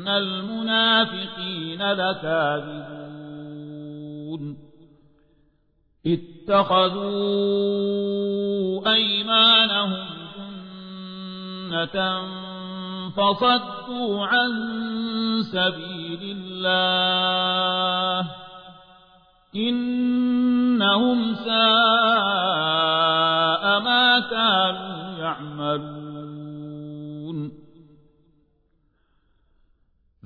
إن المنافقين لكاذبون اتخذوا أيمانهم جنة فصدوا عن سبيل الله إنهم ساء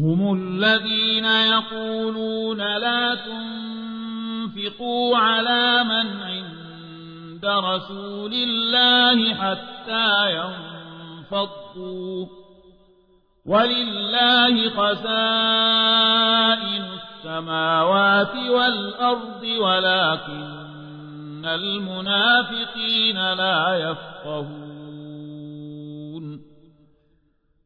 هم الذين يقولون لا تنفقوا على من عند رسول الله حتى ينفضوا. ولله خزائن السماوات والأرض ولكن المنافقين لا يفقهون.